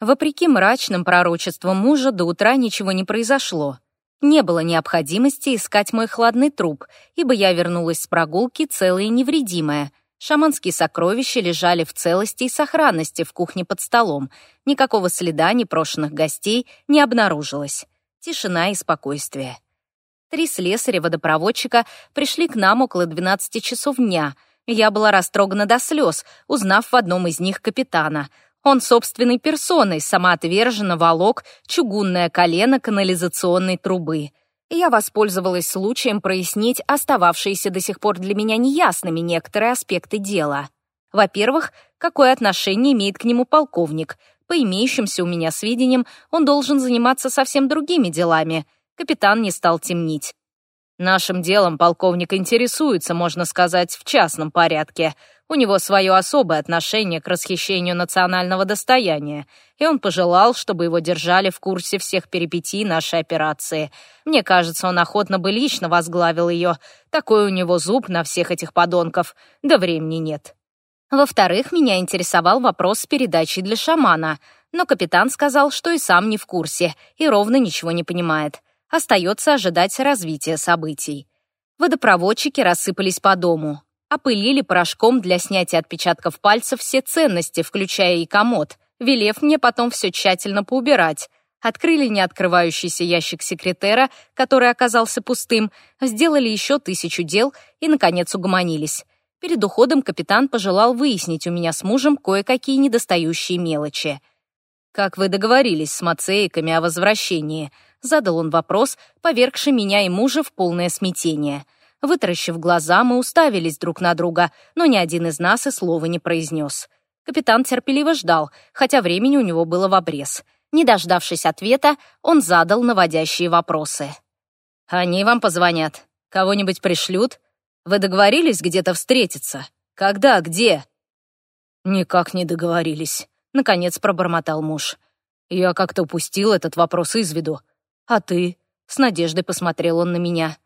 Вопреки мрачным пророчествам мужа до утра ничего не произошло. Не было необходимости искать мой хладный труп, ибо я вернулась с прогулки целая и невредимая. Шаманские сокровища лежали в целости и сохранности в кухне под столом. Никакого следа непрошенных гостей не обнаружилось. Тишина и спокойствие. Три слесаря-водопроводчика пришли к нам около 12 часов дня. Я была растрогана до слез, узнав в одном из них капитана — он собственной персоной самоотверженно волок чугунное колено канализационной трубы. Я воспользовалась случаем прояснить остававшиеся до сих пор для меня неясными некоторые аспекты дела. Во-первых, какое отношение имеет к нему полковник. По имеющимся у меня сведениям, он должен заниматься совсем другими делами. Капитан не стал темнить. Нашим делом полковник интересуется, можно сказать, в частном порядке — у него свое особое отношение к расхищению национального достояния, и он пожелал, чтобы его держали в курсе всех перипетий нашей операции. Мне кажется, он охотно бы лично возглавил ее. Такой у него зуб на всех этих подонков. Да времени нет. Во-вторых, меня интересовал вопрос с передачей для шамана, но капитан сказал, что и сам не в курсе и ровно ничего не понимает. Остается ожидать развития событий. Водопроводчики рассыпались по дому опылили порошком для снятия отпечатков пальцев все ценности, включая и комод, велев мне потом все тщательно поубирать. Открыли неоткрывающийся ящик секретера, который оказался пустым, сделали еще тысячу дел и, наконец, угомонились. Перед уходом капитан пожелал выяснить у меня с мужем кое-какие недостающие мелочи. «Как вы договорились с Мацеиками о возвращении?» Задал он вопрос, повергший меня и мужа в полное смятение — Вытаращив глаза, мы уставились друг на друга, но ни один из нас и слова не произнес. Капитан терпеливо ждал, хотя времени у него было в обрез. Не дождавшись ответа, он задал наводящие вопросы. «Они вам позвонят. Кого-нибудь пришлют? Вы договорились где-то встретиться? Когда, где?» «Никак не договорились», — наконец пробормотал муж. «Я как-то упустил этот вопрос из виду. А ты?» — с надеждой посмотрел он на меня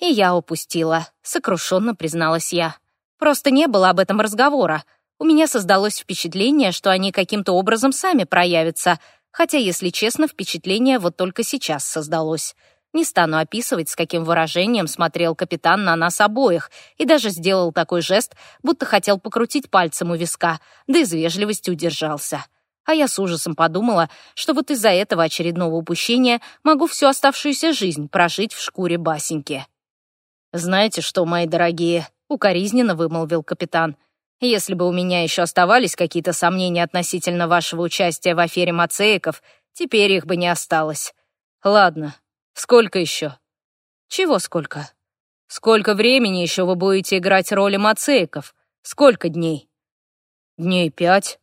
и я упустила», — сокрушенно призналась я. «Просто не было об этом разговора. У меня создалось впечатление, что они каким-то образом сами проявятся, хотя, если честно, впечатление вот только сейчас создалось. Не стану описывать, с каким выражением смотрел капитан на нас обоих и даже сделал такой жест, будто хотел покрутить пальцем у виска, да из вежливости удержался. А я с ужасом подумала, что вот из-за этого очередного упущения могу всю оставшуюся жизнь прожить в шкуре басеньки. «Знаете что, мои дорогие?» — укоризненно вымолвил капитан. «Если бы у меня еще оставались какие-то сомнения относительно вашего участия в афере Мацеиков, теперь их бы не осталось. Ладно, сколько еще?» «Чего сколько?» «Сколько времени еще вы будете играть роли Мацеиков? Сколько дней?» «Дней пять.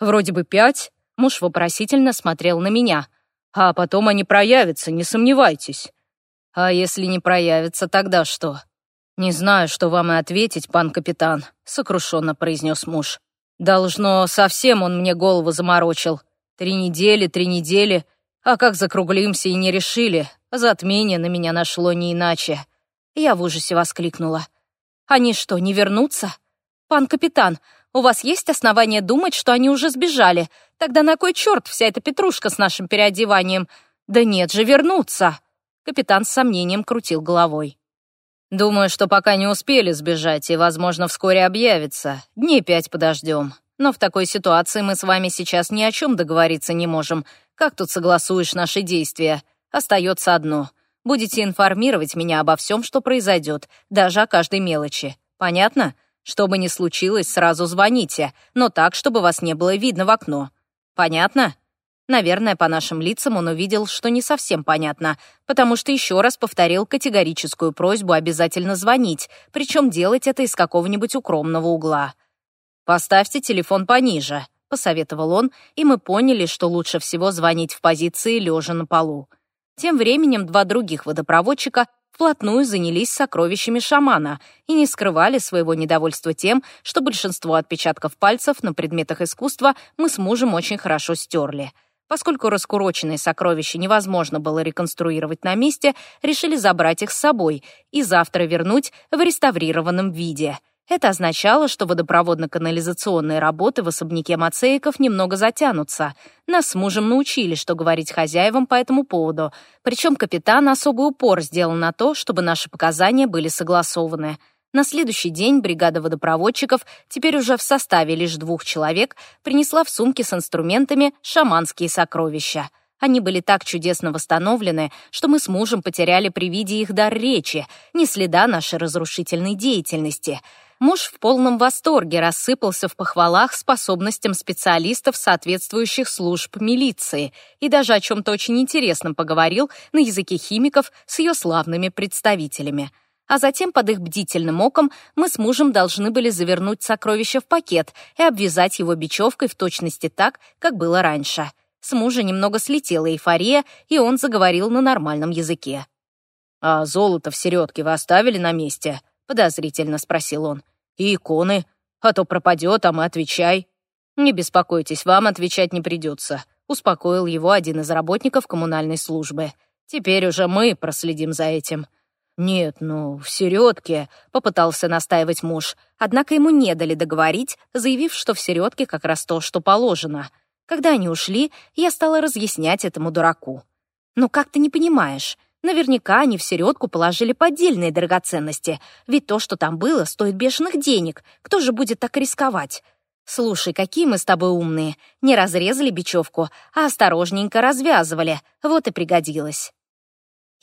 Вроде бы пять». Муж вопросительно смотрел на меня. «А потом они проявятся, не сомневайтесь. А если не проявится, тогда что? Не знаю, что вам и ответить, пан капитан, сокрушенно произнес муж. Должно, совсем он мне голову заморочил. Три недели, три недели. А как закруглимся и не решили. Затмение на меня нашло не иначе. Я в ужасе воскликнула. Они что, не вернутся? Пан капитан, у вас есть основания думать, что они уже сбежали? Тогда на кой черт вся эта петрушка с нашим переодеванием? Да нет же, вернутся. Капитан с сомнением крутил головой. «Думаю, что пока не успели сбежать и, возможно, вскоре объявится. Дней пять подождем. Но в такой ситуации мы с вами сейчас ни о чем договориться не можем. Как тут согласуешь наши действия? Остается одно. Будете информировать меня обо всем, что произойдет, даже о каждой мелочи. Понятно? Что бы ни случилось, сразу звоните, но так, чтобы вас не было видно в окно. Понятно?» Наверное, по нашим лицам он увидел, что не совсем понятно, потому что еще раз повторил категорическую просьбу обязательно звонить, причем делать это из какого-нибудь укромного угла. «Поставьте телефон пониже», — посоветовал он, и мы поняли, что лучше всего звонить в позиции лежа на полу. Тем временем два других водопроводчика вплотную занялись сокровищами шамана и не скрывали своего недовольства тем, что большинство отпечатков пальцев на предметах искусства мы с мужем очень хорошо стерли. Поскольку раскуроченные сокровища невозможно было реконструировать на месте, решили забрать их с собой и завтра вернуть в реставрированном виде. Это означало, что водопроводно-канализационные работы в особняке Мацеиков немного затянутся. Нас с мужем научили, что говорить хозяевам по этому поводу. Причем капитан особый упор сделал на то, чтобы наши показания были согласованы — на следующий день бригада водопроводчиков, теперь уже в составе лишь двух человек, принесла в сумке с инструментами шаманские сокровища. Они были так чудесно восстановлены, что мы с мужем потеряли при виде их дар речи, ни следа нашей разрушительной деятельности. Муж в полном восторге рассыпался в похвалах способностям специалистов соответствующих служб милиции и даже о чем-то очень интересном поговорил на языке химиков с ее славными представителями — а затем под их бдительным оком мы с мужем должны были завернуть сокровище в пакет и обвязать его бечевкой в точности так, как было раньше. С мужа немного слетела эйфория, и он заговорил на нормальном языке. «А золото в середке вы оставили на месте?» — подозрительно спросил он. «И иконы? А то пропадет, а мы отвечай». «Не беспокойтесь, вам отвечать не придется», — успокоил его один из работников коммунальной службы. «Теперь уже мы проследим за этим». «Нет, ну, в середке», — попытался настаивать муж. Однако ему не дали договорить, заявив, что в середке как раз то, что положено. Когда они ушли, я стала разъяснять этому дураку. «Ну как ты не понимаешь? Наверняка они в середку положили поддельные драгоценности, ведь то, что там было, стоит бешеных денег. Кто же будет так рисковать?» «Слушай, какие мы с тобой умные. Не разрезали бечевку, а осторожненько развязывали. Вот и пригодилось».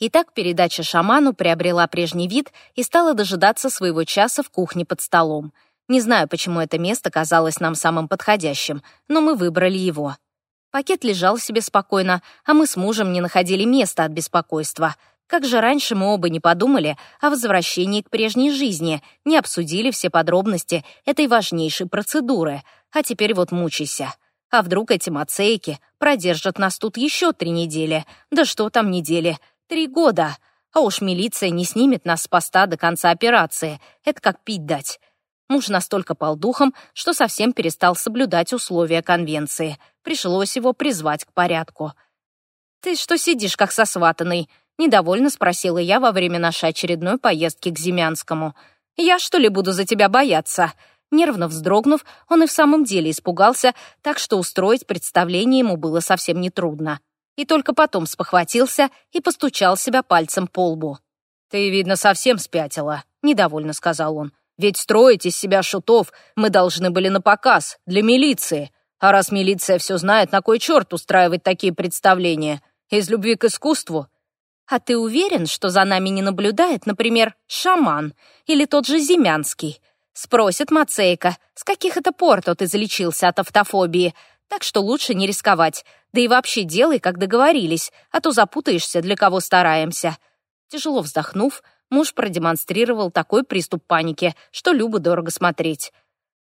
Итак, передача шаману приобрела прежний вид и стала дожидаться своего часа в кухне под столом. Не знаю, почему это место казалось нам самым подходящим, но мы выбрали его. Пакет лежал себе спокойно, а мы с мужем не находили места от беспокойства. Как же раньше мы оба не подумали о возвращении к прежней жизни, не обсудили все подробности этой важнейшей процедуры, а теперь вот мучайся. А вдруг эти мацейки продержат нас тут еще три недели? Да что там недели? Три года. А уж милиция не снимет нас с поста до конца операции. Это как пить дать. Муж настолько пал духом, что совсем перестал соблюдать условия конвенции. Пришлось его призвать к порядку. «Ты что сидишь, как сосватанный?» — недовольно спросила я во время нашей очередной поездки к Зимянскому. «Я, что ли, буду за тебя бояться?» Нервно вздрогнув, он и в самом деле испугался, так что устроить представление ему было совсем нетрудно и только потом спохватился и постучал себя пальцем по лбу. «Ты, видно, совсем спятила», — недовольно сказал он. «Ведь строить из себя шутов мы должны были на показ, для милиции. А раз милиция все знает, на кой черт устраивать такие представления? Из любви к искусству?» «А ты уверен, что за нами не наблюдает, например, шаман или тот же Зимянский?» Спросит Мацейка, с каких это пор тот излечился от автофобии, так что лучше не рисковать. Да и вообще делай, как договорились, а то запутаешься, для кого стараемся». Тяжело вздохнув, муж продемонстрировал такой приступ паники, что Любу дорого смотреть.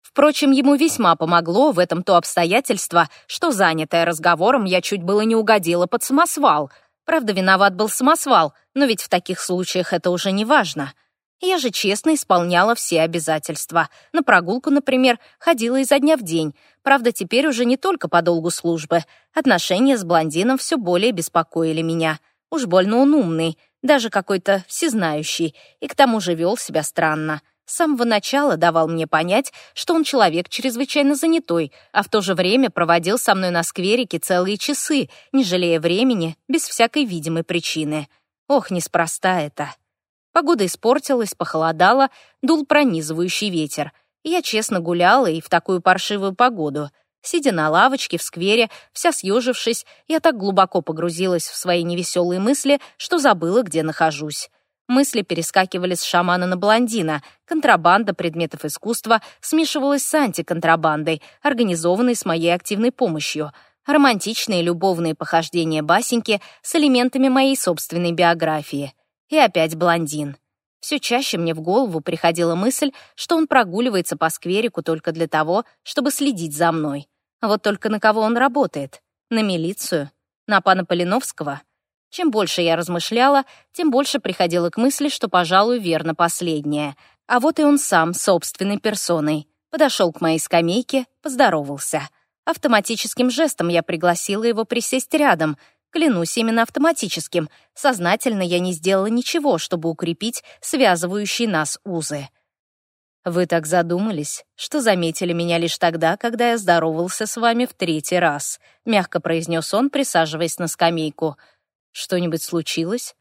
Впрочем, ему весьма помогло в этом то обстоятельство, что, занятая разговором, я чуть было не угодила под самосвал. Правда, виноват был самосвал, но ведь в таких случаях это уже не важно. Я же честно исполняла все обязательства. На прогулку, например, ходила изо дня в день. Правда, теперь уже не только по долгу службы. Отношения с блондином все более беспокоили меня. Уж больно он умный, даже какой-то всезнающий, и к тому же вел себя странно. С самого начала давал мне понять, что он человек чрезвычайно занятой, а в то же время проводил со мной на скверике целые часы, не жалея времени, без всякой видимой причины. Ох, неспроста это. Погода испортилась, похолодало, дул пронизывающий ветер. Я честно гуляла и в такую паршивую погоду. Сидя на лавочке в сквере, вся съежившись, я так глубоко погрузилась в свои невеселые мысли, что забыла, где нахожусь. Мысли перескакивали с шамана на блондина. Контрабанда предметов искусства смешивалась с антиконтрабандой, организованной с моей активной помощью. Романтичные любовные похождения Басеньки с элементами моей собственной биографии — и опять блондин. Все чаще мне в голову приходила мысль, что он прогуливается по скверику только для того, чтобы следить за мной. Вот только на кого он работает? На милицию? На пана Полиновского? Чем больше я размышляла, тем больше приходила к мысли, что, пожалуй, верно последнее. А вот и он сам, собственной персоной. Подошел к моей скамейке, поздоровался. Автоматическим жестом я пригласила его присесть рядом — Клянусь именно автоматическим. Сознательно я не сделала ничего, чтобы укрепить связывающие нас узы. Вы так задумались, что заметили меня лишь тогда, когда я здоровался с вами в третий раз, мягко произнес он, присаживаясь на скамейку. Что-нибудь случилось?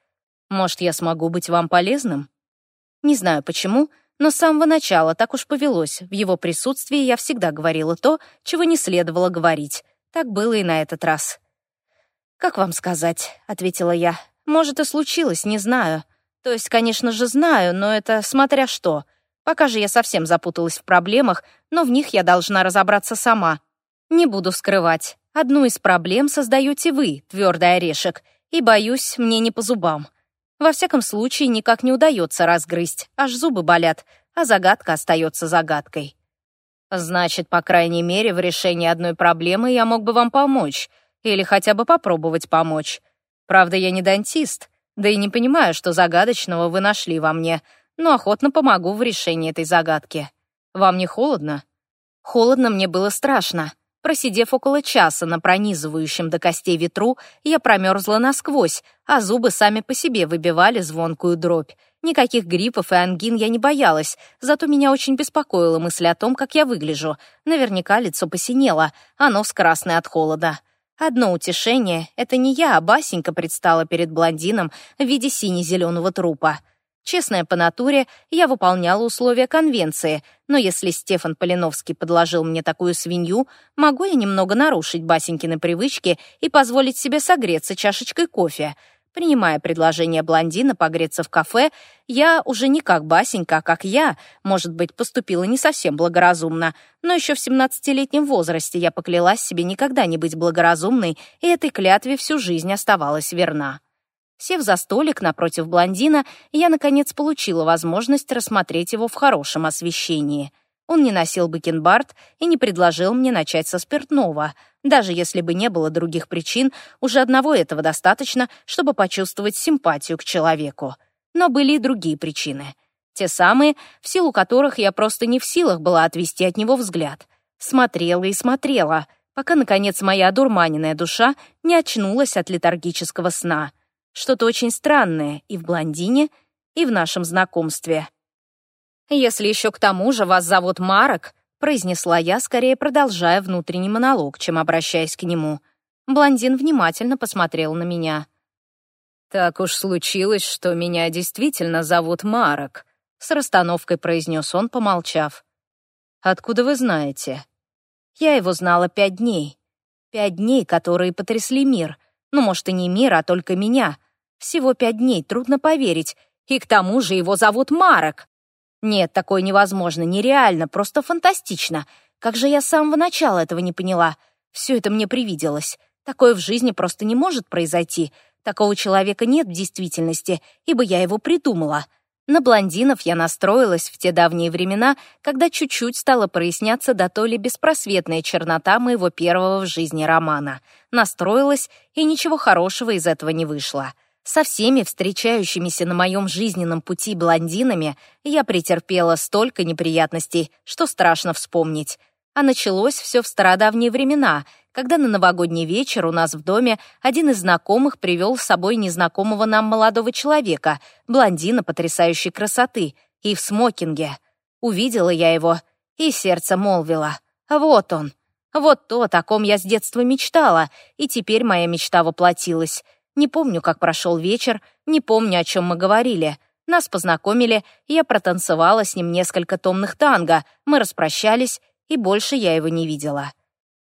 Может, я смогу быть вам полезным? Не знаю почему, но с самого начала так уж повелось. В его присутствии я всегда говорила то, чего не следовало говорить. Так было и на этот раз. «Как вам сказать?» — ответила я. «Может, и случилось, не знаю. То есть, конечно же, знаю, но это смотря что. Пока же я совсем запуталась в проблемах, но в них я должна разобраться сама. Не буду скрывать. Одну из проблем создаете вы, твердый орешек, и, боюсь, мне не по зубам. Во всяком случае, никак не удается разгрызть, аж зубы болят, а загадка остается загадкой». «Значит, по крайней мере, в решении одной проблемы я мог бы вам помочь», или хотя бы попробовать помочь. Правда, я не дантист, да и не понимаю, что загадочного вы нашли во мне, но охотно помогу в решении этой загадки. Вам не холодно?» Холодно мне было страшно. Просидев около часа на пронизывающем до костей ветру, я промерзла насквозь, а зубы сами по себе выбивали звонкую дробь. Никаких гриппов и ангин я не боялась, зато меня очень беспокоила мысль о том, как я выгляжу. Наверняка лицо посинело, а оно красное от холода. Одно утешение — это не я, а Басенька предстала перед блондином в виде сине-зеленого трупа. Честная по натуре, я выполняла условия конвенции, но если Стефан Полиновский подложил мне такую свинью, могу я немного нарушить Басенькины привычки и позволить себе согреться чашечкой кофе — Принимая предложение блондина погреться в кафе, я уже не как Басенька, а как я, может быть, поступила не совсем благоразумно, но еще в 17-летнем возрасте я поклялась себе никогда не быть благоразумной, и этой клятве всю жизнь оставалась верна. Сев за столик напротив блондина, я, наконец, получила возможность рассмотреть его в хорошем освещении. Он не носил бакенбард и не предложил мне начать со спиртного — даже если бы не было других причин, уже одного этого достаточно, чтобы почувствовать симпатию к человеку. Но были и другие причины. Те самые, в силу которых я просто не в силах была отвести от него взгляд. Смотрела и смотрела, пока, наконец, моя одурманенная душа не очнулась от летаргического сна. Что-то очень странное и в блондине, и в нашем знакомстве. Если еще к тому же вас зовут Марок, произнесла я, скорее продолжая внутренний монолог, чем обращаясь к нему. Блондин внимательно посмотрел на меня. «Так уж случилось, что меня действительно зовут Марок», с расстановкой произнес он, помолчав. «Откуда вы знаете?» «Я его знала пять дней. Пять дней, которые потрясли мир. Ну, может, и не мир, а только меня. Всего пять дней, трудно поверить. И к тому же его зовут Марок. Нет, такое невозможно, нереально, просто фантастично. Как же я с самого начала этого не поняла. Все это мне привиделось. Такое в жизни просто не может произойти. Такого человека нет в действительности, ибо я его придумала. На блондинов я настроилась в те давние времена, когда чуть-чуть стала проясняться до то ли беспросветная чернота моего первого в жизни романа. Настроилась, и ничего хорошего из этого не вышло. Со всеми встречающимися на моем жизненном пути блондинами я претерпела столько неприятностей, что страшно вспомнить. А началось все в стародавние времена, когда на новогодний вечер у нас в доме один из знакомых привел с собой незнакомого нам молодого человека, блондина потрясающей красоты, и в смокинге. Увидела я его, и сердце молвило. «Вот он! Вот то, о ком я с детства мечтала, и теперь моя мечта воплотилась». Не помню, как прошел вечер, не помню, о чем мы говорили. Нас познакомили, я протанцевала с ним несколько томных танго, мы распрощались, и больше я его не видела.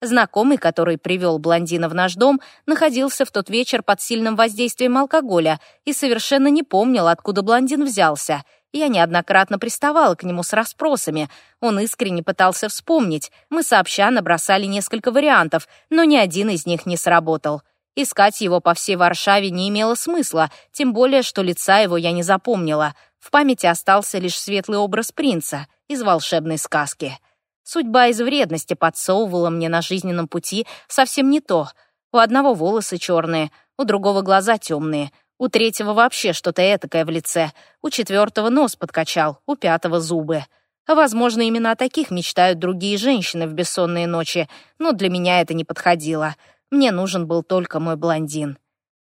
Знакомый, который привел блондина в наш дом, находился в тот вечер под сильным воздействием алкоголя и совершенно не помнил, откуда блондин взялся. Я неоднократно приставала к нему с расспросами. Он искренне пытался вспомнить. Мы сообща набросали несколько вариантов, но ни один из них не сработал. Искать его по всей Варшаве не имело смысла, тем более, что лица его я не запомнила. В памяти остался лишь светлый образ принца из волшебной сказки. Судьба из вредности подсовывала мне на жизненном пути совсем не то. У одного волосы черные, у другого глаза темные, у третьего вообще что-то этакое в лице, у четвертого нос подкачал, у пятого зубы. Возможно, именно о таких мечтают другие женщины в бессонные ночи, но для меня это не подходило. Мне нужен был только мой блондин.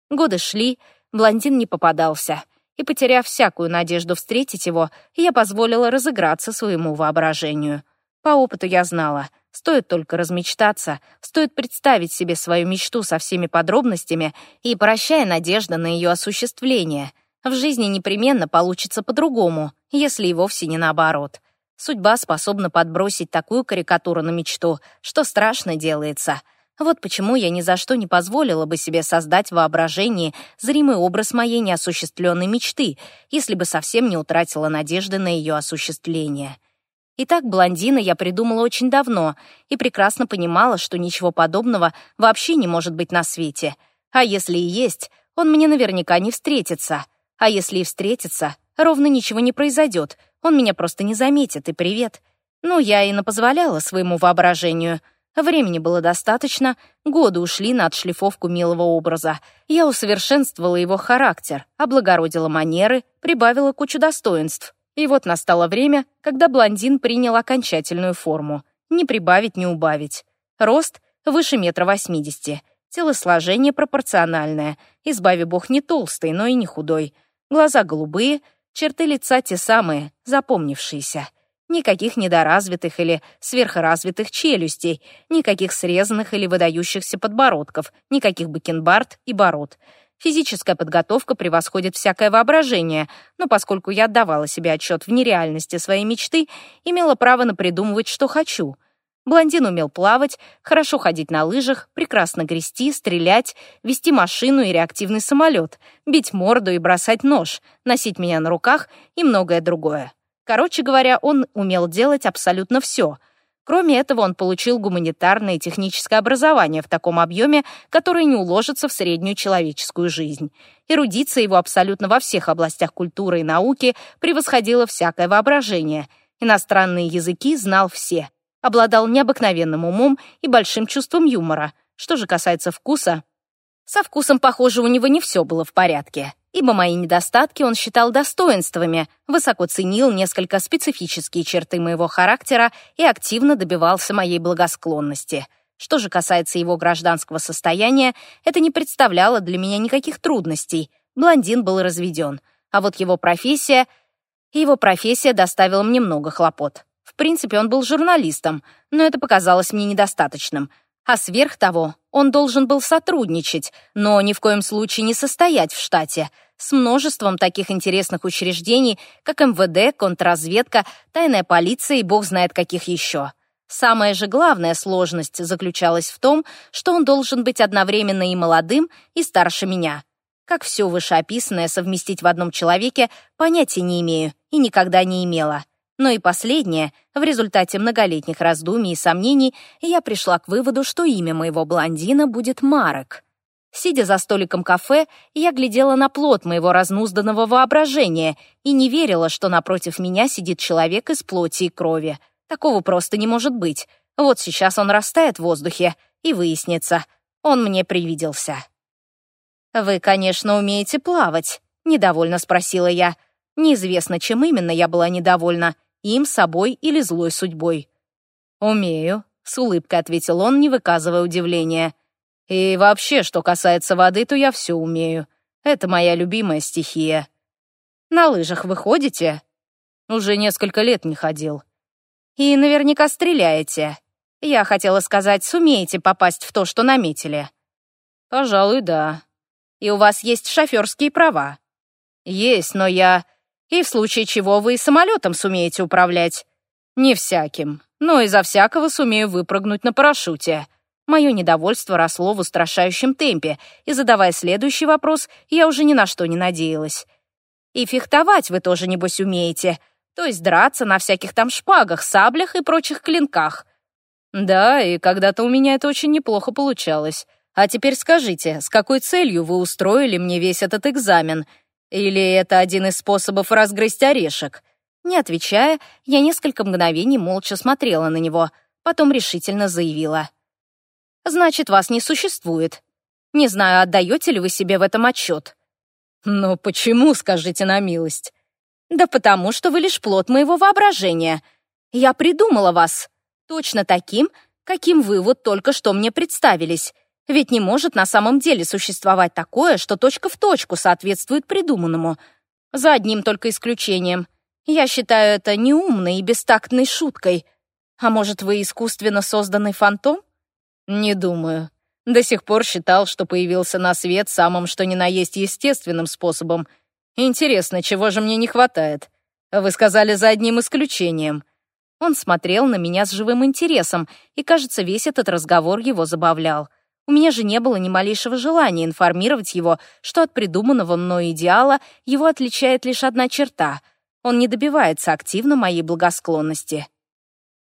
Годы шли, блондин не попадался, и, потеряв всякую надежду встретить его, я позволила разыграться своему воображению. По опыту я знала, стоит только размечтаться, стоит представить себе свою мечту со всеми подробностями и прощая надежда на ее осуществление. В жизни непременно получится по-другому, если и вовсе не наоборот. Судьба способна подбросить такую карикатуру на мечту, что страшно делается — вот почему я ни за что не позволила бы себе создать в воображении зримый образ моей неосуществленной мечты, если бы совсем не утратила надежды на ее осуществление. Итак, блондина я придумала очень давно и прекрасно понимала, что ничего подобного вообще не может быть на свете. А если и есть, он мне наверняка не встретится. А если и встретится, ровно ничего не произойдет, он меня просто не заметит, и привет. Ну, я и напозволяла своему воображению — Времени было достаточно, годы ушли на отшлифовку милого образа. Я усовершенствовала его характер, облагородила манеры, прибавила кучу достоинств. И вот настало время, когда блондин принял окончательную форму. Не прибавить, не убавить. Рост выше метра восьмидесяти. Телосложение пропорциональное. Избави бог не толстый, но и не худой. Глаза голубые, черты лица те самые, запомнившиеся никаких недоразвитых или сверхразвитых челюстей, никаких срезанных или выдающихся подбородков, никаких бакенбард и бород. Физическая подготовка превосходит всякое воображение, но поскольку я отдавала себе отчет в нереальности своей мечты, имела право на придумывать, что хочу. Блондин умел плавать, хорошо ходить на лыжах, прекрасно грести, стрелять, вести машину и реактивный самолет, бить морду и бросать нож, носить меня на руках и многое другое. Короче говоря, он умел делать абсолютно все. Кроме этого, он получил гуманитарное и техническое образование в таком объеме, который не уложится в среднюю человеческую жизнь. Эрудиция его абсолютно во всех областях культуры и науки превосходила всякое воображение. Иностранные языки знал все. Обладал необыкновенным умом и большим чувством юмора. Что же касается вкуса... Со вкусом, похоже, у него не все было в порядке ибо мои недостатки он считал достоинствами, высоко ценил несколько специфические черты моего характера и активно добивался моей благосклонности. Что же касается его гражданского состояния, это не представляло для меня никаких трудностей. Блондин был разведен. А вот его профессия... Его профессия доставила мне много хлопот. В принципе, он был журналистом, но это показалось мне недостаточным — а сверх того, он должен был сотрудничать, но ни в коем случае не состоять в штате, с множеством таких интересных учреждений, как МВД, контрразведка, тайная полиция и бог знает каких еще. Самая же главная сложность заключалась в том, что он должен быть одновременно и молодым, и старше меня. Как все вышеописанное совместить в одном человеке, понятия не имею и никогда не имела. Но и последнее, в результате многолетних раздумий и сомнений, я пришла к выводу, что имя моего блондина будет Марок. Сидя за столиком кафе, я глядела на плод моего разнузданного воображения и не верила, что напротив меня сидит человек из плоти и крови. Такого просто не может быть. Вот сейчас он растает в воздухе, и выяснится. Он мне привиделся. «Вы, конечно, умеете плавать», — недовольно спросила я. Неизвестно, чем именно я была недовольна им собой или злой судьбой. «Умею», — с улыбкой ответил он, не выказывая удивления. «И вообще, что касается воды, то я все умею. Это моя любимая стихия». «На лыжах вы ходите?» «Уже несколько лет не ходил». «И наверняка стреляете. Я хотела сказать, сумеете попасть в то, что наметили». «Пожалуй, да». «И у вас есть шоферские права?» «Есть, но я...» И в случае чего вы и самолетом сумеете управлять. Не всяким, но изо всякого сумею выпрыгнуть на парашюте. Мое недовольство росло в устрашающем темпе, и, задавая следующий вопрос, я уже ни на что не надеялась. И фехтовать вы тоже, небось, умеете. То есть драться на всяких там шпагах, саблях и прочих клинках. Да, и когда-то у меня это очень неплохо получалось. А теперь скажите, с какой целью вы устроили мне весь этот экзамен — или это один из способов разгрызть орешек?» Не отвечая, я несколько мгновений молча смотрела на него, потом решительно заявила. «Значит, вас не существует. Не знаю, отдаете ли вы себе в этом отчет». «Но почему, скажите на милость?» «Да потому, что вы лишь плод моего воображения. Я придумала вас. Точно таким, каким вы вот только что мне представились. Ведь не может на самом деле существовать такое, что точка в точку соответствует придуманному. За одним только исключением. Я считаю это неумной и бестактной шуткой. А может, вы искусственно созданный фантом? Не думаю. До сих пор считал, что появился на свет самым что ни на есть естественным способом. Интересно, чего же мне не хватает? Вы сказали за одним исключением. Он смотрел на меня с живым интересом, и, кажется, весь этот разговор его забавлял. У меня же не было ни малейшего желания информировать его, что от придуманного мной идеала его отличает лишь одна черта — он не добивается активно моей благосклонности.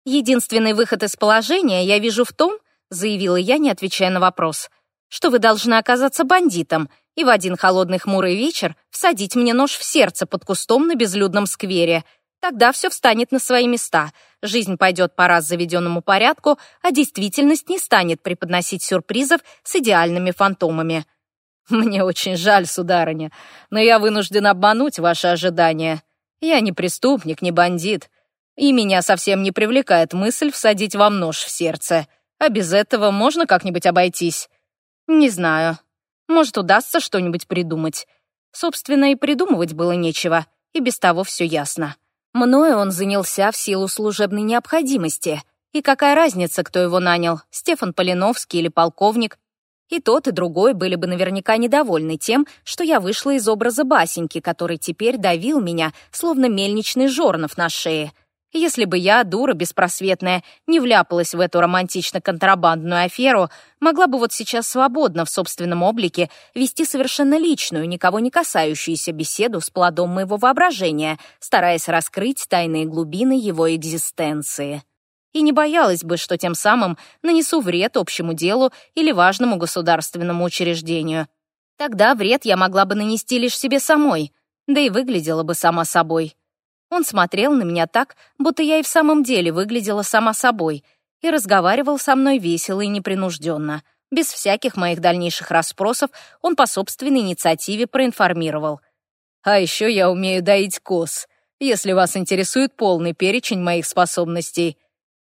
«Единственный выход из положения я вижу в том, — заявила я, не отвечая на вопрос, — что вы должны оказаться бандитом и в один холодный хмурый вечер всадить мне нож в сердце под кустом на безлюдном сквере — Тогда все встанет на свои места. Жизнь пойдет по раз заведенному порядку, а действительность не станет преподносить сюрпризов с идеальными фантомами. Мне очень жаль, сударыня, но я вынужден обмануть ваши ожидания. Я не преступник, не бандит. И меня совсем не привлекает мысль всадить вам нож в сердце. А без этого можно как-нибудь обойтись? Не знаю. Может, удастся что-нибудь придумать. Собственно, и придумывать было нечего, и без того все ясно. Мною он занялся в силу служебной необходимости. И какая разница, кто его нанял, Стефан Полиновский или полковник? И тот, и другой были бы наверняка недовольны тем, что я вышла из образа Басеньки, который теперь давил меня, словно мельничный жорнов на шее — если бы я, дура беспросветная, не вляпалась в эту романтично-контрабандную аферу, могла бы вот сейчас свободно в собственном облике вести совершенно личную, никого не касающуюся беседу с плодом моего воображения, стараясь раскрыть тайные глубины его экзистенции. И не боялась бы, что тем самым нанесу вред общему делу или важному государственному учреждению. Тогда вред я могла бы нанести лишь себе самой, да и выглядела бы сама собой. Он смотрел на меня так, будто я и в самом деле выглядела сама собой, и разговаривал со мной весело и непринужденно. Без всяких моих дальнейших расспросов он по собственной инициативе проинформировал. «А еще я умею доить коз, если вас интересует полный перечень моих способностей».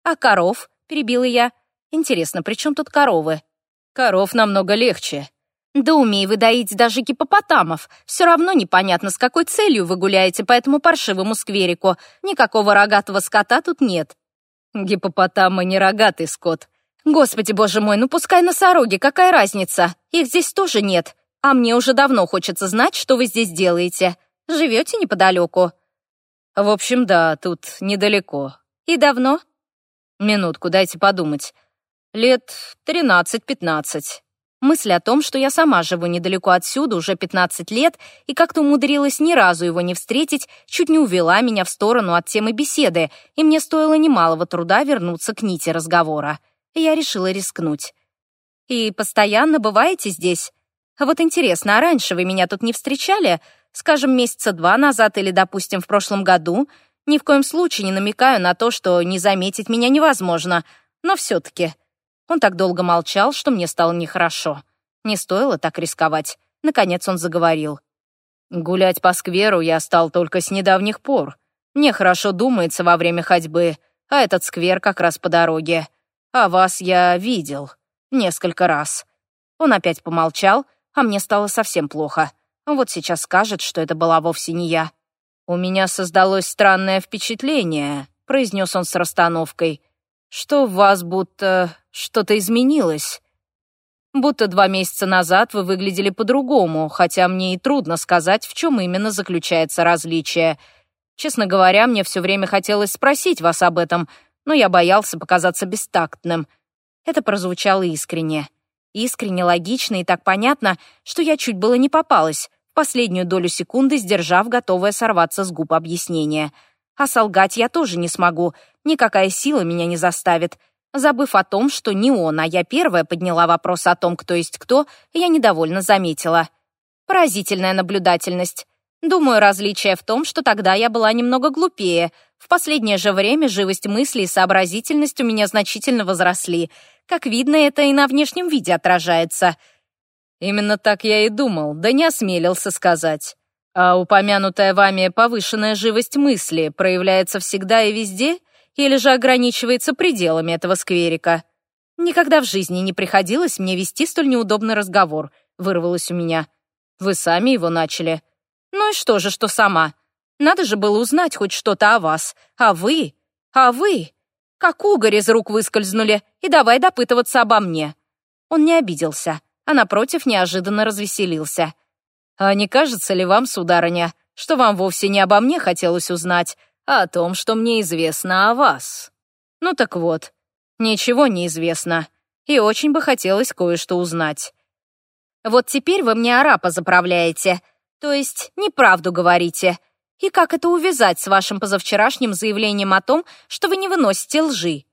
«А коров?» — перебила я. «Интересно, при чем тут коровы?» «Коров намного легче. Да умей вы доить даже гипопотамов. Все равно непонятно, с какой целью вы гуляете по этому паршивому скверику. Никакого рогатого скота тут нет». «Гипопотамы не рогатый скот». «Господи, боже мой, ну пускай носороги, какая разница? Их здесь тоже нет. А мне уже давно хочется знать, что вы здесь делаете. Живете неподалеку?» «В общем, да, тут недалеко». «И давно?» «Минутку, дайте подумать. Лет тринадцать-пятнадцать». Мысль о том, что я сама живу недалеко отсюда уже 15 лет и как-то умудрилась ни разу его не встретить, чуть не увела меня в сторону от темы беседы, и мне стоило немалого труда вернуться к нити разговора. Я решила рискнуть. «И постоянно бываете здесь? Вот интересно, а раньше вы меня тут не встречали? Скажем, месяца два назад или, допустим, в прошлом году? Ни в коем случае не намекаю на то, что не заметить меня невозможно, но все-таки...» Он так долго молчал, что мне стало нехорошо. Не стоило так рисковать. Наконец он заговорил. «Гулять по скверу я стал только с недавних пор. Мне хорошо думается во время ходьбы, а этот сквер как раз по дороге. А вас я видел. Несколько раз». Он опять помолчал, а мне стало совсем плохо. Вот сейчас скажет, что это была вовсе не я. «У меня создалось странное впечатление», — произнес он с расстановкой, «что в вас будто что-то изменилось. Будто два месяца назад вы выглядели по-другому, хотя мне и трудно сказать, в чем именно заключается различие. Честно говоря, мне все время хотелось спросить вас об этом, но я боялся показаться бестактным. Это прозвучало искренне. Искренне, логично и так понятно, что я чуть было не попалась, последнюю долю секунды сдержав готовое сорваться с губ объяснения. А солгать я тоже не смогу, никакая сила меня не заставит — Забыв о том, что не он, а я первая подняла вопрос о том, кто есть кто, я недовольно заметила. Поразительная наблюдательность. Думаю, различие в том, что тогда я была немного глупее. В последнее же время живость мысли и сообразительность у меня значительно возросли. Как видно, это и на внешнем виде отражается. Именно так я и думал, да не осмелился сказать. А упомянутая вами повышенная живость мысли проявляется всегда и везде — или же ограничивается пределами этого скверика. Никогда в жизни не приходилось мне вести столь неудобный разговор, вырвалось у меня. Вы сами его начали. Ну и что же, что сама? Надо же было узнать хоть что-то о вас. А вы? А вы? Как угорь из рук выскользнули, и давай допытываться обо мне. Он не обиделся, а напротив неожиданно развеселился. «А не кажется ли вам, сударыня, что вам вовсе не обо мне хотелось узнать, а о том, что мне известно о вас. Ну так вот, ничего не известно, и очень бы хотелось кое-что узнать. Вот теперь вы мне арапа заправляете, то есть неправду говорите. И как это увязать с вашим позавчерашним заявлением о том, что вы не выносите лжи?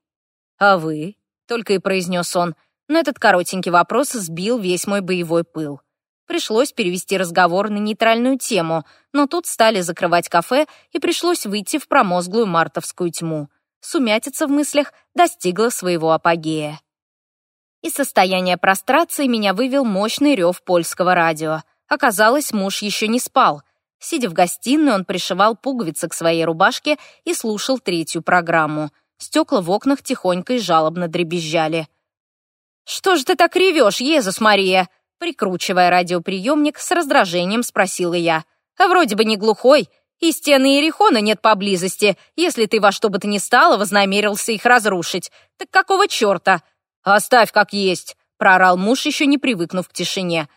А вы? Только и произнес он, но этот коротенький вопрос сбил весь мой боевой пыл. Пришлось перевести разговор на нейтральную тему, но тут стали закрывать кафе, и пришлось выйти в промозглую мартовскую тьму. Сумятица в мыслях достигла своего апогея. Из состояния прострации меня вывел мощный рев польского радио. Оказалось, муж еще не спал. Сидя в гостиной, он пришивал пуговицы к своей рубашке и слушал третью программу. Стекла в окнах тихонько и жалобно дребезжали. «Что ж ты так ревешь, Езус Мария?» Прикручивая радиоприемник, с раздражением спросила я. «А вроде бы не глухой, и стены Иерихона нет поблизости, если ты во что бы то ни стало вознамерился их разрушить. Так какого черта?» «Оставь как есть», — прорал муж, еще не привыкнув к тишине.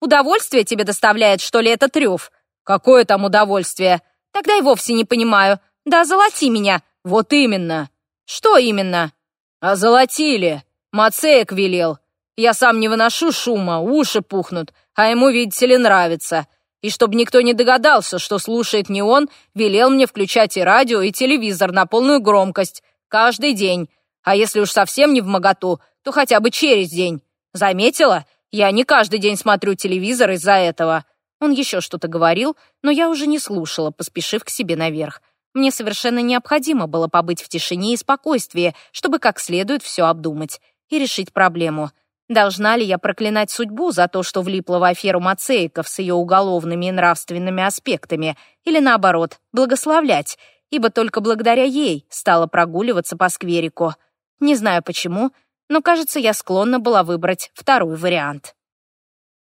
«Удовольствие тебе доставляет, что ли, этот рев?» «Какое там удовольствие?» «Тогда и вовсе не понимаю. Да золоти меня». «Вот именно». «Что именно?» «Озолотили. Мацеек велел. Я сам не выношу шума, уши пухнут, а ему, видите ли, нравится. И чтобы никто не догадался, что слушает не он, велел мне включать и радио, и телевизор на полную громкость. Каждый день. А если уж совсем не в моготу, то хотя бы через день. Заметила? Я не каждый день смотрю телевизор из-за этого. Он еще что-то говорил, но я уже не слушала, поспешив к себе наверх. Мне совершенно необходимо было побыть в тишине и спокойствии, чтобы как следует все обдумать и решить проблему. Должна ли я проклинать судьбу за то, что влипла в аферу Мацеиков с ее уголовными и нравственными аспектами, или наоборот, благословлять, ибо только благодаря ей стала прогуливаться по скверику? Не знаю почему, но, кажется, я склонна была выбрать второй вариант.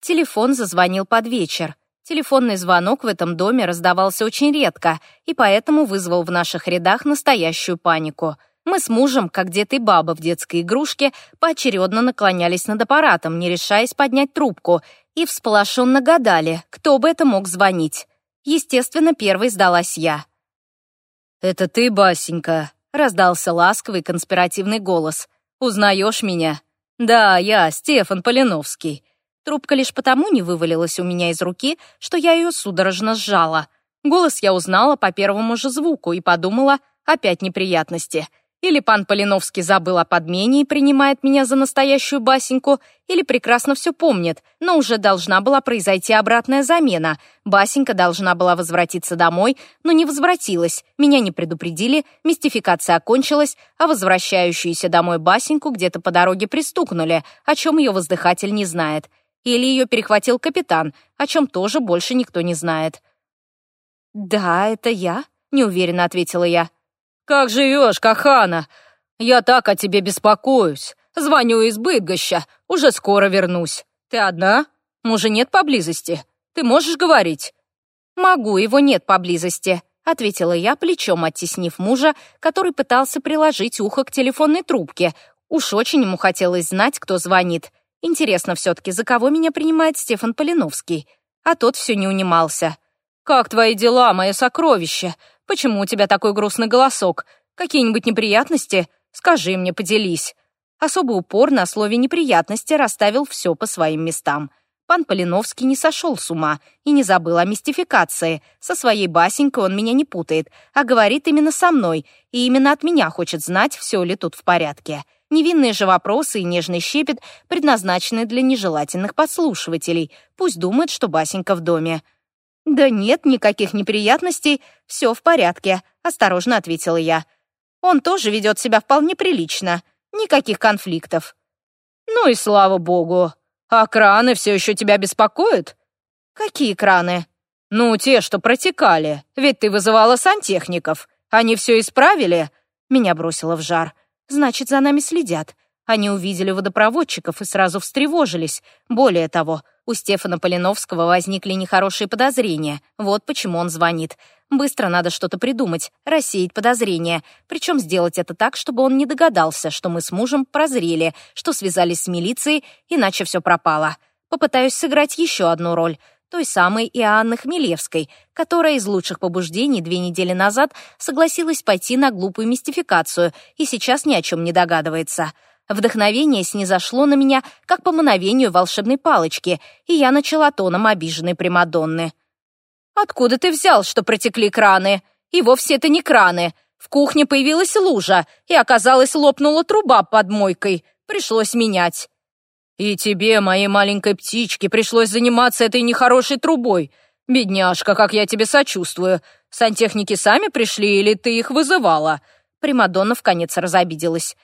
Телефон зазвонил под вечер. Телефонный звонок в этом доме раздавался очень редко и поэтому вызвал в наших рядах настоящую панику — мы с мужем, как дед и баба в детской игрушке, поочередно наклонялись над аппаратом, не решаясь поднять трубку, и всполошенно гадали, кто бы это мог звонить. Естественно, первой сдалась я. «Это ты, Басенька», — раздался ласковый конспиративный голос. «Узнаешь меня?» «Да, я, Стефан Полиновский». Трубка лишь потому не вывалилась у меня из руки, что я ее судорожно сжала. Голос я узнала по первому же звуку и подумала, опять неприятности — или пан Полиновский забыл о подмене и принимает меня за настоящую Басеньку, или прекрасно все помнит, но уже должна была произойти обратная замена. Басенька должна была возвратиться домой, но не возвратилась, меня не предупредили, мистификация окончилась, а возвращающуюся домой Басеньку где-то по дороге пристукнули, о чем ее воздыхатель не знает. Или ее перехватил капитан, о чем тоже больше никто не знает. «Да, это я», — неуверенно ответила я. Как живешь, Кахана? Я так о тебе беспокоюсь. Звоню из Быдгоща. Уже скоро вернусь. Ты одна? Мужа нет поблизости. Ты можешь говорить?» «Могу, его нет поблизости», — ответила я, плечом оттеснив мужа, который пытался приложить ухо к телефонной трубке. Уж очень ему хотелось знать, кто звонит. Интересно все-таки, за кого меня принимает Стефан Полиновский? А тот все не унимался. «Как твои дела, мое сокровище? Почему у тебя такой грустный голосок? Какие-нибудь неприятности? Скажи мне, поделись». Особо упор на слове «неприятности» расставил все по своим местам. Пан Полиновский не сошел с ума и не забыл о мистификации. Со своей басенькой он меня не путает, а говорит именно со мной, и именно от меня хочет знать, все ли тут в порядке. Невинные же вопросы и нежный щепет предназначены для нежелательных подслушивателей. Пусть думают, что басенька в доме. «Да нет никаких неприятностей, все в порядке», — осторожно ответила я. «Он тоже ведет себя вполне прилично, никаких конфликтов». «Ну и слава богу. А краны все еще тебя беспокоят?» «Какие краны?» «Ну, те, что протекали. Ведь ты вызывала сантехников. Они все исправили?» Меня бросило в жар. «Значит, за нами следят. Они увидели водопроводчиков и сразу встревожились. Более того, у Стефана Полиновского возникли нехорошие подозрения. Вот почему он звонит. Быстро надо что-то придумать, рассеять подозрения. Причем сделать это так, чтобы он не догадался, что мы с мужем прозрели, что связались с милицией, иначе все пропало. Попытаюсь сыграть еще одну роль той самой Иоанны Хмелевской, которая из лучших побуждений две недели назад согласилась пойти на глупую мистификацию и сейчас ни о чем не догадывается. Вдохновение снизошло на меня, как по мановению волшебной палочки, и я начала тоном обиженной Примадонны. «Откуда ты взял, что протекли краны? И вовсе это не краны. В кухне появилась лужа, и, оказалось, лопнула труба под мойкой. Пришлось менять». «И тебе, моей маленькой птичке, пришлось заниматься этой нехорошей трубой. Бедняжка, как я тебе сочувствую. Сантехники сами пришли или ты их вызывала?» Примадонна в конец разобиделась.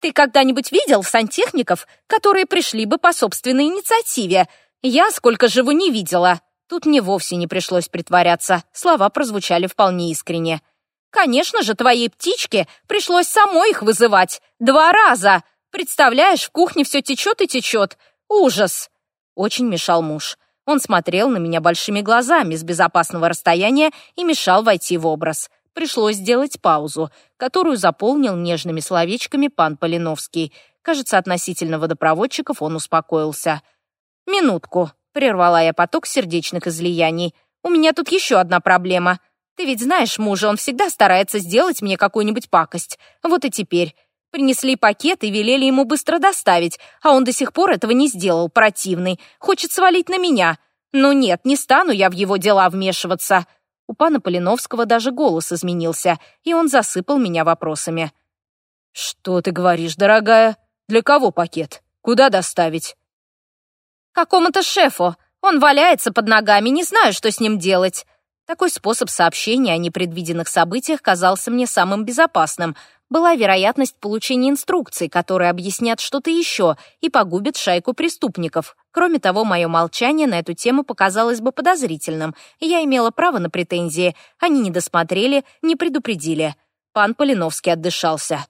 Ты когда-нибудь видел сантехников, которые пришли бы по собственной инициативе? Я сколько живу не видела. Тут мне вовсе не пришлось притворяться. Слова прозвучали вполне искренне. Конечно же, твоей птичке пришлось самой их вызывать. Два раза. Представляешь, в кухне все течет и течет. Ужас. Очень мешал муж. Он смотрел на меня большими глазами с безопасного расстояния и мешал войти в образ пришлось сделать паузу, которую заполнил нежными словечками пан Полиновский. Кажется, относительно водопроводчиков он успокоился. «Минутку», — прервала я поток сердечных излияний. «У меня тут еще одна проблема. Ты ведь знаешь мужа, он всегда старается сделать мне какую-нибудь пакость. Вот и теперь. Принесли пакет и велели ему быстро доставить, а он до сих пор этого не сделал, противный. Хочет свалить на меня. Но нет, не стану я в его дела вмешиваться. У пана Полиновского даже голос изменился, и он засыпал меня вопросами. «Что ты говоришь, дорогая? Для кого пакет? Куда доставить?» «Какому-то шефу. Он валяется под ногами, не знаю, что с ним делать». Такой способ сообщения о непредвиденных событиях казался мне самым безопасным, была вероятность получения инструкций, которые объяснят что-то еще и погубят шайку преступников. Кроме того, мое молчание на эту тему показалось бы подозрительным, и я имела право на претензии. Они не досмотрели, не предупредили. Пан Полиновский отдышался.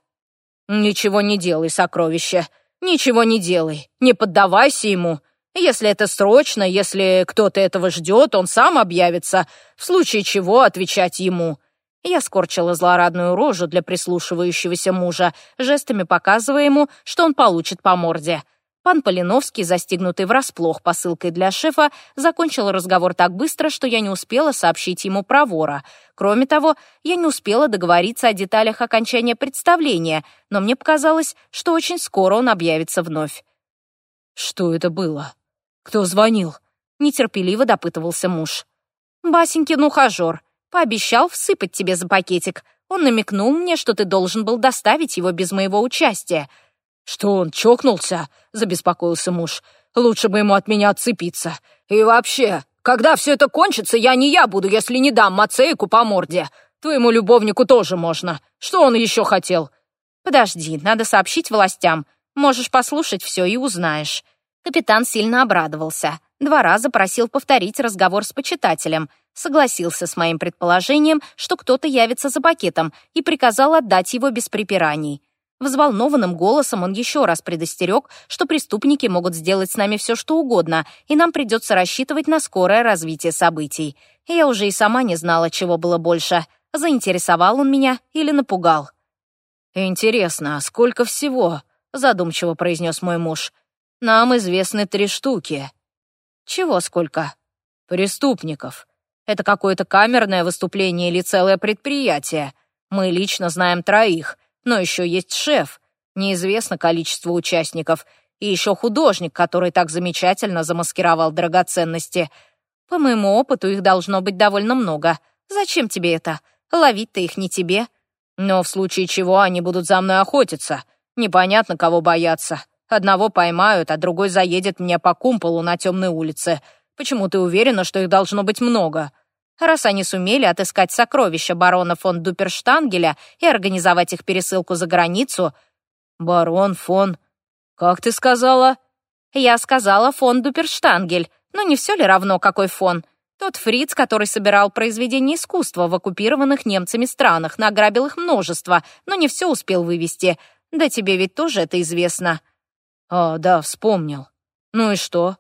«Ничего не делай, сокровище. Ничего не делай. Не поддавайся ему. Если это срочно, если кто-то этого ждет, он сам объявится. В случае чего отвечать ему». Я скорчила злорадную рожу для прислушивающегося мужа, жестами показывая ему, что он получит по морде. Пан Полиновский, застигнутый врасплох посылкой для шефа, закончил разговор так быстро, что я не успела сообщить ему про вора. Кроме того, я не успела договориться о деталях окончания представления, но мне показалось, что очень скоро он объявится вновь. «Что это было? Кто звонил?» — нетерпеливо допытывался муж. «Басенькин ухажер», пообещал всыпать тебе за пакетик. Он намекнул мне, что ты должен был доставить его без моего участия». «Что он чокнулся?» — забеспокоился муж. «Лучше бы ему от меня отцепиться. И вообще, когда все это кончится, я не я буду, если не дам Мацейку по морде. Твоему любовнику тоже можно. Что он еще хотел?» «Подожди, надо сообщить властям. Можешь послушать все и узнаешь». Капитан сильно обрадовался. Два раза просил повторить разговор с почитателем, согласился с моим предположением, что кто-то явится за пакетом, и приказал отдать его без препираний. Взволнованным голосом он еще раз предостерег, что преступники могут сделать с нами все, что угодно, и нам придется рассчитывать на скорое развитие событий. Я уже и сама не знала, чего было больше. Заинтересовал он меня или напугал? «Интересно, а сколько всего?» — задумчиво произнес мой муж. «Нам известны три штуки». Чего сколько? Преступников. Это какое-то камерное выступление или целое предприятие. Мы лично знаем троих, но еще есть шеф. Неизвестно количество участников. И еще художник, который так замечательно замаскировал драгоценности. По моему опыту их должно быть довольно много. Зачем тебе это? Ловить-то их не тебе. Но в случае чего они будут за мной охотиться. Непонятно, кого бояться. Одного поймают, а другой заедет мне по кумполу на темной улице. Почему ты уверена, что их должно быть много? Раз они сумели отыскать сокровища барона фон Дуперштангеля и организовать их пересылку за границу... Барон фон... Как ты сказала? Я сказала фон Дуперштангель, но не все ли равно, какой фон? Тот фриц, который собирал произведения искусства в оккупированных немцами странах, награбил их множество, но не все успел вывести. Да тебе ведь тоже это известно. «А, да, вспомнил. Ну и что?»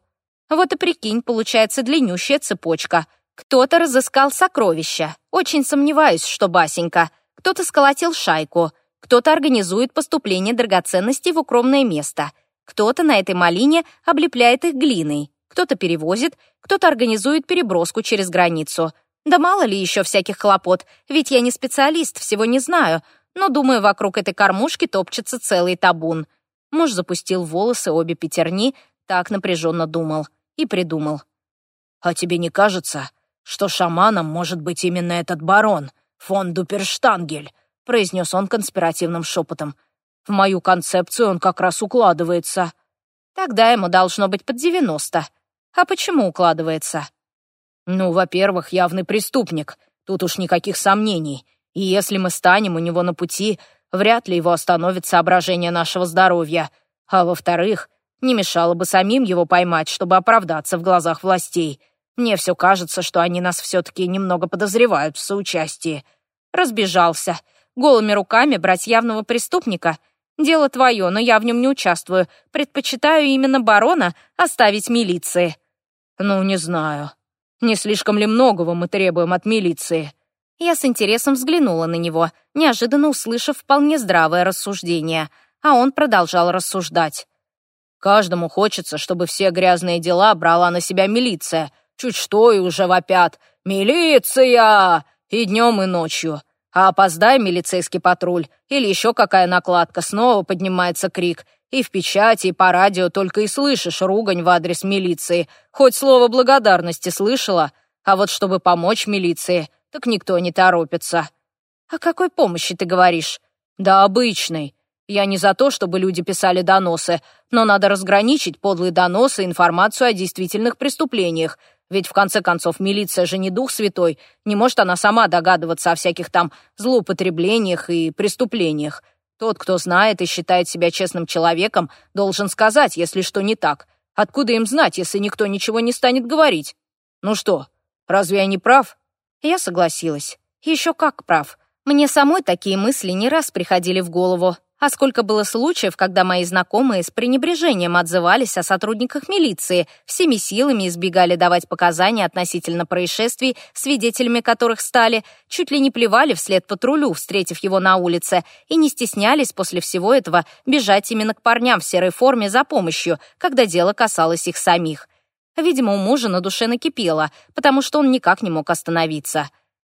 «Вот и прикинь, получается длиннющая цепочка. Кто-то разыскал сокровища. Очень сомневаюсь, что Басенька. Кто-то сколотил шайку. Кто-то организует поступление драгоценностей в укромное место. Кто-то на этой малине облепляет их глиной. Кто-то перевозит, кто-то организует переброску через границу. Да мало ли еще всяких хлопот, ведь я не специалист, всего не знаю, но, думаю, вокруг этой кормушки топчется целый табун. Муж запустил волосы обе пятерни, так напряженно думал и придумал. «А тебе не кажется, что шаманом может быть именно этот барон, фон Дуперштангель?» произнес он конспиративным шепотом. «В мою концепцию он как раз укладывается». «Тогда ему должно быть под девяносто. А почему укладывается?» «Ну, во-первых, явный преступник. Тут уж никаких сомнений. И если мы станем у него на пути, вряд ли его остановит соображение нашего здоровья. А во-вторых, не мешало бы самим его поймать, чтобы оправдаться в глазах властей. Мне все кажется, что они нас все-таки немного подозревают в соучастии. Разбежался. Голыми руками брать явного преступника. Дело твое, но я в нем не участвую. Предпочитаю именно барона оставить милиции. Ну, не знаю. Не слишком ли многого мы требуем от милиции? Я с интересом взглянула на него, неожиданно услышав вполне здравое рассуждение, а он продолжал рассуждать. «Каждому хочется, чтобы все грязные дела брала на себя милиция. Чуть что и уже вопят. Милиция! И днем, и ночью. А опоздай милицейский патруль, или еще какая накладка, снова поднимается крик. И в печати, и по радио только и слышишь ругань в адрес милиции. Хоть слово благодарности слышала, а вот чтобы помочь милиции — так никто не торопится. О какой помощи ты говоришь? Да обычной. Я не за то, чтобы люди писали доносы, но надо разграничить подлые доносы и информацию о действительных преступлениях, ведь в конце концов милиция же не дух святой, не может она сама догадываться о всяких там злоупотреблениях и преступлениях. Тот, кто знает и считает себя честным человеком, должен сказать, если что не так. Откуда им знать, если никто ничего не станет говорить? Ну что, разве я не прав? Я согласилась. Еще как прав. Мне самой такие мысли не раз приходили в голову. А сколько было случаев, когда мои знакомые с пренебрежением отзывались о сотрудниках милиции, всеми силами избегали давать показания относительно происшествий, свидетелями которых стали, чуть ли не плевали вслед патрулю, встретив его на улице, и не стеснялись после всего этого бежать именно к парням в серой форме за помощью, когда дело касалось их самих. Видимо, у мужа на душе накипело, потому что он никак не мог остановиться.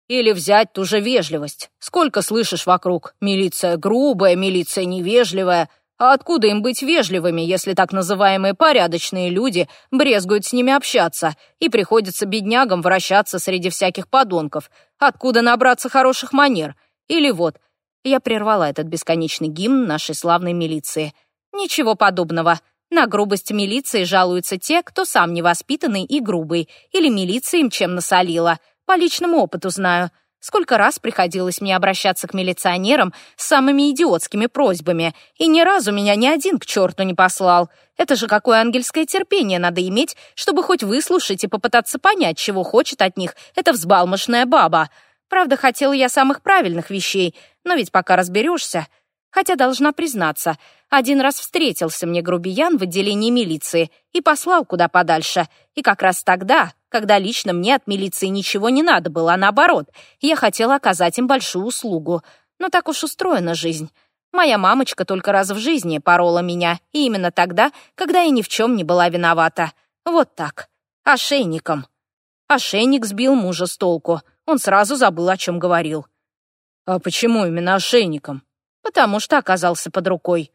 Или взять ту же вежливость. Сколько слышишь вокруг? Милиция грубая, милиция невежливая. А откуда им быть вежливыми, если так называемые порядочные люди брезгуют с ними общаться и приходится беднягам вращаться среди всяких подонков? Откуда набраться хороших манер? Или вот, я прервала этот бесконечный гимн нашей славной милиции. Ничего подобного. На грубость милиции жалуются те, кто сам невоспитанный и грубый, или милиция им чем насолила. По личному опыту знаю. Сколько раз приходилось мне обращаться к милиционерам с самыми идиотскими просьбами, и ни разу меня ни один к черту не послал. Это же какое ангельское терпение надо иметь, чтобы хоть выслушать и попытаться понять, чего хочет от них эта взбалмошная баба. Правда, хотела я самых правильных вещей, но ведь пока разберешься, хотя, должна признаться, один раз встретился мне грубиян в отделении милиции и послал куда подальше. И как раз тогда, когда лично мне от милиции ничего не надо было, а наоборот, я хотела оказать им большую услугу. Но так уж устроена жизнь. Моя мамочка только раз в жизни порола меня, и именно тогда, когда я ни в чем не была виновата. Вот так. Ошейником. Ошейник сбил мужа с толку. Он сразу забыл, о чем говорил. «А почему именно ошейником?» потому что оказался под рукой.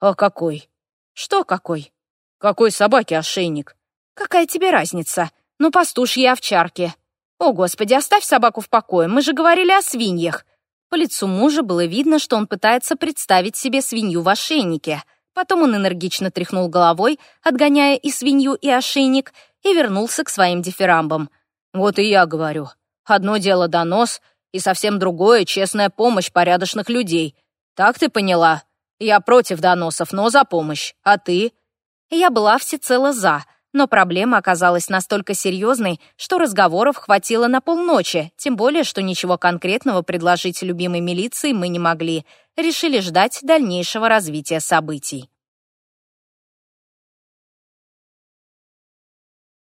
А какой? Что какой? Какой собаке ошейник? Какая тебе разница? Ну, пастушьи овчарки. О, Господи, оставь собаку в покое, мы же говорили о свиньях. По лицу мужа было видно, что он пытается представить себе свинью в ошейнике. Потом он энергично тряхнул головой, отгоняя и свинью, и ошейник, и вернулся к своим дифирамбам. «Вот и я говорю. Одно дело донос, и совсем другое — честная помощь порядочных людей. Так ты поняла? Я против доносов, но за помощь. А ты?» Я была всецело «за», но проблема оказалась настолько серьезной, что разговоров хватило на полночи, тем более, что ничего конкретного предложить любимой милиции мы не могли. Решили ждать дальнейшего развития событий.